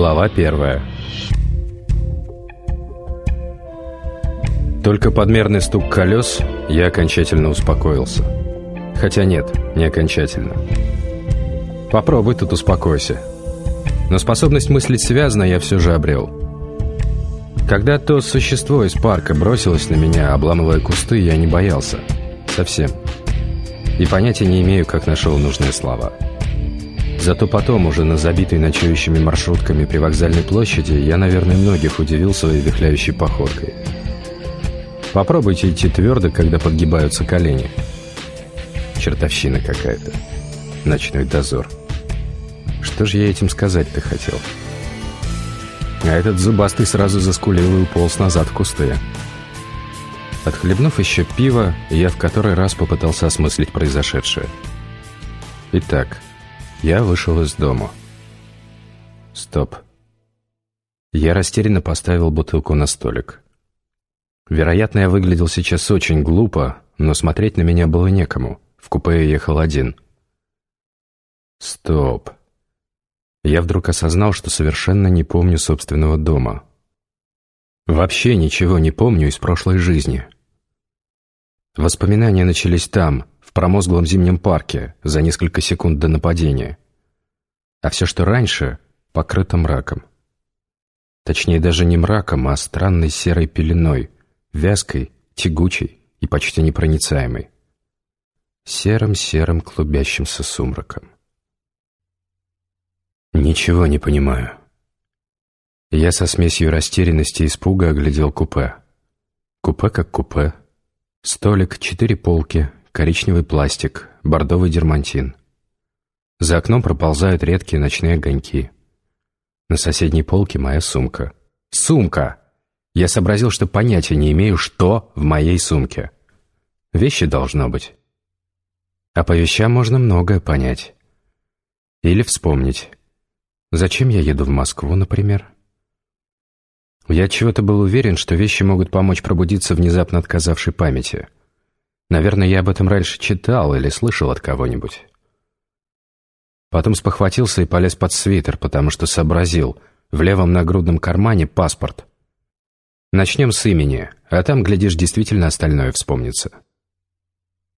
Глава первая Только подмерный стук колес, я окончательно успокоился. Хотя нет, не окончательно. Попробуй тут успокойся. Но способность мыслить связно я все же обрел. Когда то существо из парка бросилось на меня, обламывая кусты, я не боялся. Совсем. И понятия не имею, как нашел нужные слова. Зато потом, уже на забитой ночующими маршрутками при вокзальной площади, я, наверное, многих удивил своей вихляющей походкой. Попробуйте идти твердо, когда подгибаются колени. Чертовщина какая-то. Ночной дозор. Что же я этим сказать-то хотел? А этот зубастый сразу заскулил и уполз назад в кусты. Отхлебнув еще пиво, я в который раз попытался осмыслить произошедшее. Итак, я вышел из дома. Стоп. Я растерянно поставил бутылку на столик. Вероятно, я выглядел сейчас очень глупо, но смотреть на меня было некому. В купе я ехал один. Стоп. Я вдруг осознал, что совершенно не помню собственного дома. Вообще ничего не помню из прошлой жизни. Воспоминания начались там, в промозглом зимнем парке, за несколько секунд до нападения. А все, что раньше, покрыто мраком. Точнее, даже не мраком, а странной серой пеленой — вязкой, тягучей и почти непроницаемой. Серым-серым клубящимся сумраком. Ничего не понимаю. Я со смесью растерянности и испуга оглядел купе. Купе как купе. Столик, четыре полки, коричневый пластик, бордовый дермантин. За окном проползают редкие ночные огоньки. На соседней полке моя сумка. Сумка! Я сообразил, что понятия не имею, что в моей сумке. Вещи должно быть. А по вещам можно многое понять. Или вспомнить. Зачем я еду в Москву, например? Я чего-то был уверен, что вещи могут помочь пробудиться внезапно отказавшей памяти. Наверное, я об этом раньше читал или слышал от кого-нибудь. Потом спохватился и полез под свитер, потому что сообразил. В левом нагрудном кармане паспорт — Начнем с имени, а там, глядишь, действительно остальное вспомнится.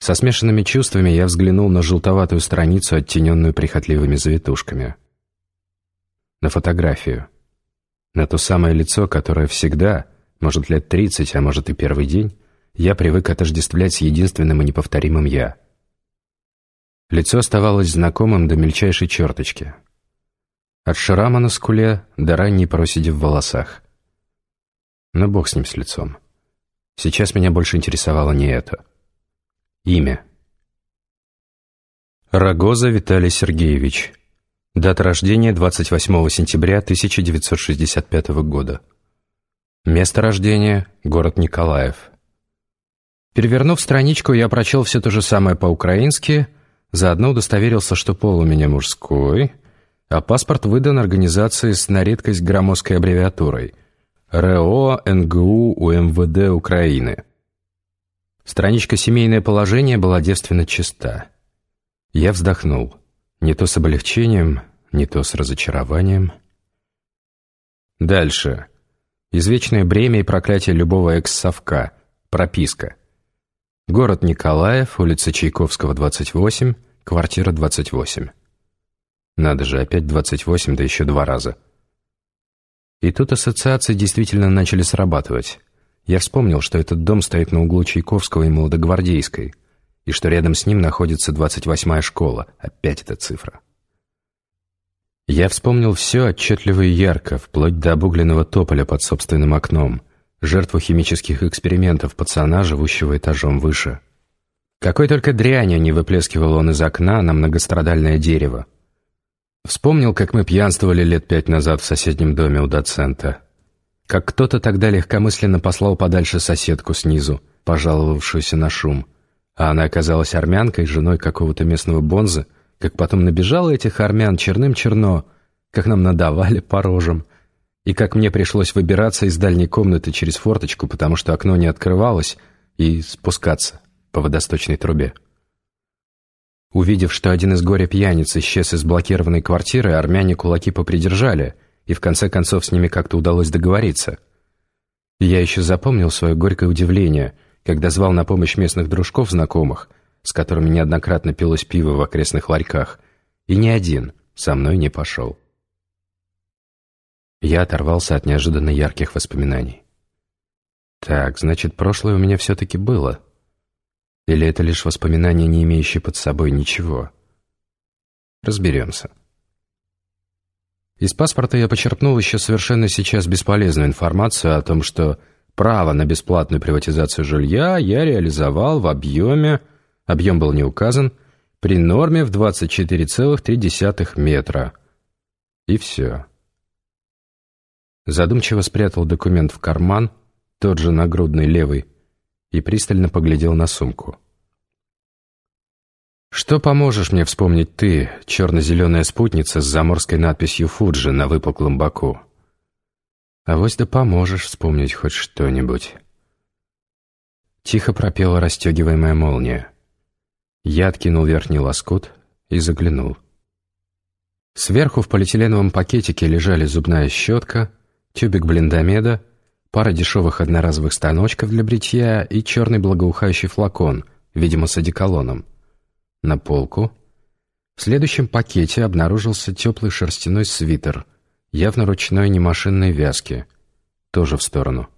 Со смешанными чувствами я взглянул на желтоватую страницу, оттененную прихотливыми завитушками. На фотографию. На то самое лицо, которое всегда, может, лет тридцать, а может и первый день, я привык отождествлять с единственным и неповторимым «я». Лицо оставалось знакомым до мельчайшей черточки. От шрама на скуле до ранней проседи в волосах. Но бог с ним с лицом. Сейчас меня больше интересовало не это. Имя. Рогоза Виталий Сергеевич. Дата рождения 28 сентября 1965 года. Место рождения – город Николаев. Перевернув страничку, я прочел все то же самое по-украински, заодно удостоверился, что пол у меня мужской, а паспорт выдан организацией с на редкость громоздкой аббревиатурой – РО НГУ УМВД Украины. Страничка «Семейное положение» была девственно чиста. Я вздохнул. Не то с облегчением, не то с разочарованием. Дальше. Извечное бремя и проклятие любого экс-совка. Прописка. Город Николаев, улица Чайковского, 28, квартира 28. Надо же, опять 28, да еще два раза. И тут ассоциации действительно начали срабатывать. Я вспомнил, что этот дом стоит на углу Чайковского и Молодогвардейской, и что рядом с ним находится 28-я школа. Опять эта цифра. Я вспомнил все отчетливо и ярко, вплоть до обугленного тополя под собственным окном, жертву химических экспериментов пацана, живущего этажом выше. Какой только дрянью не выплескивал он из окна на многострадальное дерево, Вспомнил, как мы пьянствовали лет пять назад в соседнем доме у доцента. Как кто-то тогда легкомысленно послал подальше соседку снизу, пожаловавшуюся на шум. А она оказалась армянкой, женой какого-то местного бонза, как потом набежала этих армян черным-черно, как нам надавали по рожам, и как мне пришлось выбираться из дальней комнаты через форточку, потому что окно не открывалось, и спускаться по водосточной трубе. Увидев, что один из горе-пьяниц исчез из блокированной квартиры, армяне кулаки попридержали, и в конце концов с ними как-то удалось договориться. И я еще запомнил свое горькое удивление, когда звал на помощь местных дружков знакомых, с которыми неоднократно пилось пиво в окрестных ларьках, и ни один со мной не пошел. Я оторвался от неожиданно ярких воспоминаний. Так, значит, прошлое у меня все-таки было. Или это лишь воспоминания, не имеющие под собой ничего? Разберемся. Из паспорта я почерпнул еще совершенно сейчас бесполезную информацию о том, что право на бесплатную приватизацию жилья я реализовал в объеме, объем был не указан, при норме в 24,3 метра. И все. Задумчиво спрятал документ в карман, тот же нагрудный левый, и пристально поглядел на сумку. «Что поможешь мне вспомнить ты, черно-зеленая спутница с заморской надписью «Фуджи» на выпуклом боку?» «Авось да поможешь вспомнить хоть что-нибудь». Тихо пропела расстегиваемая молния. Я откинул верхний лоскут и заглянул. Сверху в полиэтиленовом пакетике лежали зубная щетка, тюбик блиндомеда, пара дешевых одноразовых станочков для бритья и черный благоухающий флакон, видимо, с одеколоном. На полку. В следующем пакете обнаружился теплый шерстяной свитер, явно ручной немашинной вязки. Тоже в сторону.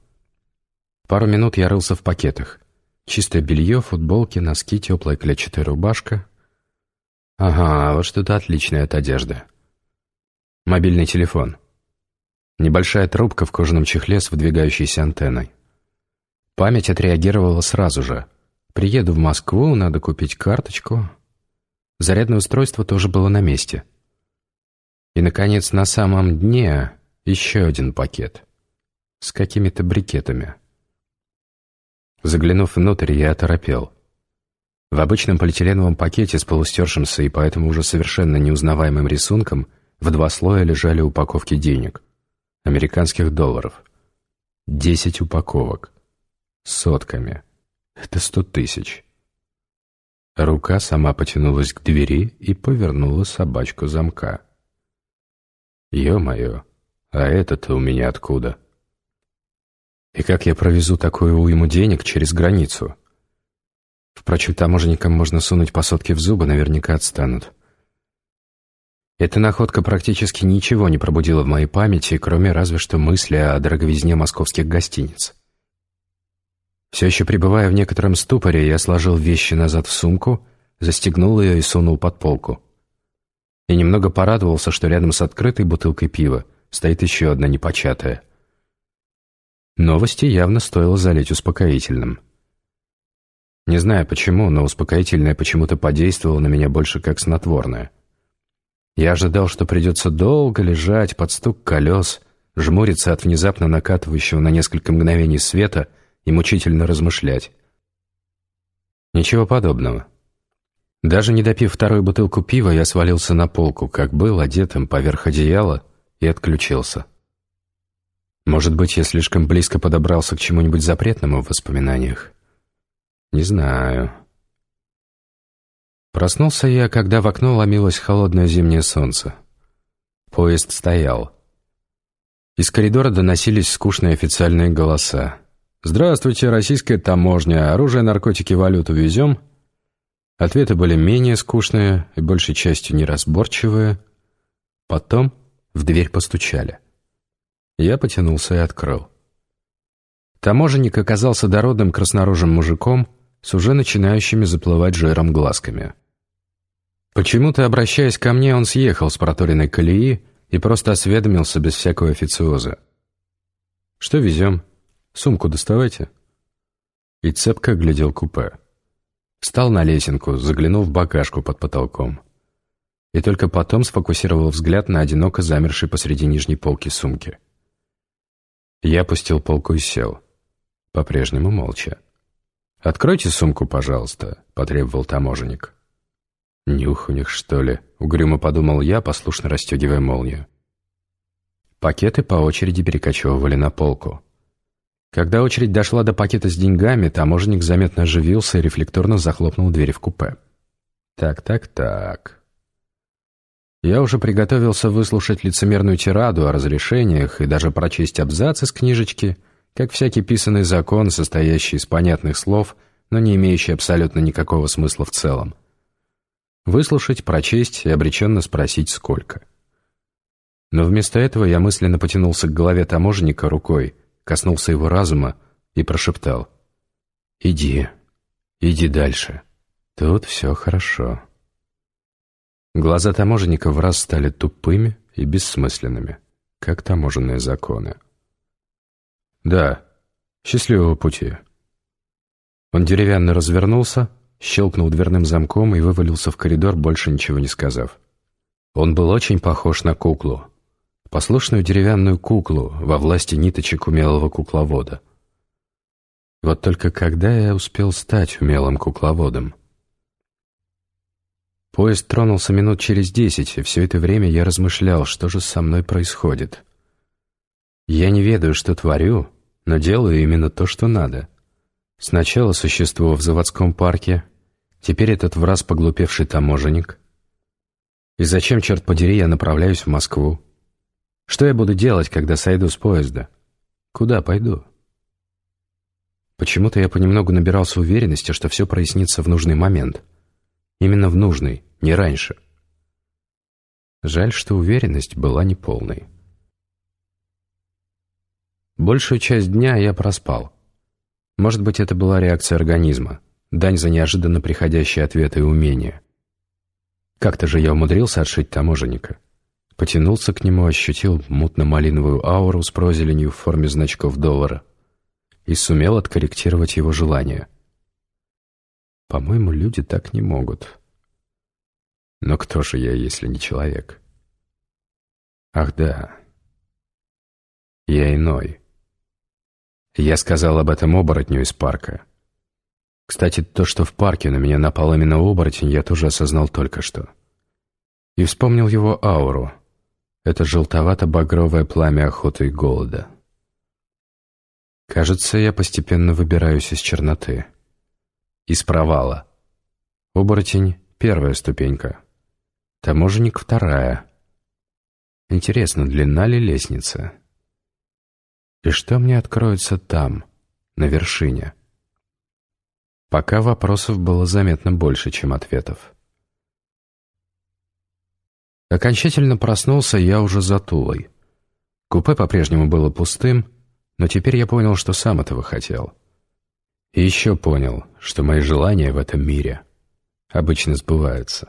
Пару минут я рылся в пакетах. Чистое белье, футболки, носки, теплая клетчатая рубашка. Ага, вот что-то отличное от одежды. Мобильный телефон. Небольшая трубка в кожаном чехле с выдвигающейся антенной. Память отреагировала сразу же. Приеду в Москву, надо купить карточку. Зарядное устройство тоже было на месте. И, наконец, на самом дне еще один пакет. С какими-то брикетами. Заглянув внутрь, я оторопел. В обычном полиэтиленовом пакете с полустершимся и поэтому уже совершенно неузнаваемым рисунком в два слоя лежали упаковки денег. Американских долларов. Десять упаковок. Сотками. Это сто тысяч. Рука сама потянулась к двери и повернула собачку замка. Ё-моё, а это-то у меня откуда? И как я провезу такую уйму денег через границу? Впрочем, таможенникам можно сунуть по сотке в зубы, наверняка отстанут. Эта находка практически ничего не пробудила в моей памяти, кроме разве что мысли о дороговизне московских гостиниц. Все еще пребывая в некотором ступоре, я сложил вещи назад в сумку, застегнул ее и сунул под полку. И немного порадовался, что рядом с открытой бутылкой пива стоит еще одна непочатая. Новости явно стоило залить успокоительным. Не знаю почему, но успокоительное почему-то подействовало на меня больше как снотворное. Я ожидал, что придется долго лежать под стук колес, жмуриться от внезапно накатывающего на несколько мгновений света — и мучительно размышлять. Ничего подобного. Даже не допив вторую бутылку пива, я свалился на полку, как был, одетым поверх одеяла, и отключился. Может быть, я слишком близко подобрался к чему-нибудь запретному в воспоминаниях? Не знаю. Проснулся я, когда в окно ломилось холодное зимнее солнце. Поезд стоял. Из коридора доносились скучные официальные голоса. «Здравствуйте, российская таможня. Оружие, наркотики, валюту везем?» Ответы были менее скучные и большей частью неразборчивые. Потом в дверь постучали. Я потянулся и открыл. Таможенник оказался дородным краснорожим мужиком с уже начинающими заплывать жиром глазками. Почему-то, обращаясь ко мне, он съехал с проторенной колеи и просто осведомился без всякого официоза. «Что везем?» Сумку доставайте». И цепко глядел купе. Встал на лесенку, заглянул в багажку под потолком. И только потом сфокусировал взгляд на одиноко замершей посреди нижней полки сумки. Я опустил полку и сел. По-прежнему молча. «Откройте сумку, пожалуйста», — потребовал таможенник. «Нюх у них, что ли?» — угрюмо подумал я, послушно расстегивая молнию. Пакеты по очереди перекочевывали на полку. Когда очередь дошла до пакета с деньгами, таможенник заметно оживился и рефлекторно захлопнул дверь в купе. «Так, так, так...» Я уже приготовился выслушать лицемерную тираду о разрешениях и даже прочесть абзац из книжечки, как всякий писанный закон, состоящий из понятных слов, но не имеющий абсолютно никакого смысла в целом. Выслушать, прочесть и обреченно спросить «сколько?». Но вместо этого я мысленно потянулся к голове таможенника рукой, коснулся его разума и прошептал «Иди, иди дальше, тут все хорошо». Глаза таможенника в раз стали тупыми и бессмысленными, как таможенные законы. «Да, счастливого пути». Он деревянно развернулся, щелкнул дверным замком и вывалился в коридор, больше ничего не сказав. Он был очень похож на куклу. Послушную деревянную куклу во власти ниточек умелого кукловода. Вот только когда я успел стать умелым кукловодом? Поезд тронулся минут через десять, и все это время я размышлял, что же со мной происходит. Я не ведаю, что творю, но делаю именно то, что надо. Сначала существо в заводском парке, теперь этот враз поглупевший таможенник. И зачем, черт подери, я направляюсь в Москву? Что я буду делать, когда сойду с поезда? Куда пойду? Почему-то я понемногу набирался уверенности, что все прояснится в нужный момент — Именно в нужный, не раньше. Жаль, что уверенность была неполной. Большую часть дня я проспал. Может быть, это была реакция организма, дань за неожиданно приходящие ответы и умения. Как-то же я умудрился отшить таможенника. Потянулся к нему, ощутил мутно-малиновую ауру с прозеленью в форме значков доллара и сумел откорректировать его желание. По-моему, люди так не могут. Но кто же я, если не человек? Ах да, я иной. Я сказал об этом оборотню из парка. Кстати, то, что в парке на меня напал именно оборотень, я тоже осознал только что. И вспомнил его ауру. Это желтовато-багровое пламя охоты и голода. Кажется, я постепенно выбираюсь из черноты. Из провала. Оборотень — первая ступенька. Таможенник — вторая. Интересно, длина ли лестница? И что мне откроется там, на вершине? Пока вопросов было заметно больше, чем ответов. Окончательно проснулся я уже за Тулой. Купе по-прежнему было пустым, но теперь я понял, что сам этого хотел — и еще понял, что мои желания в этом мире обычно сбываются.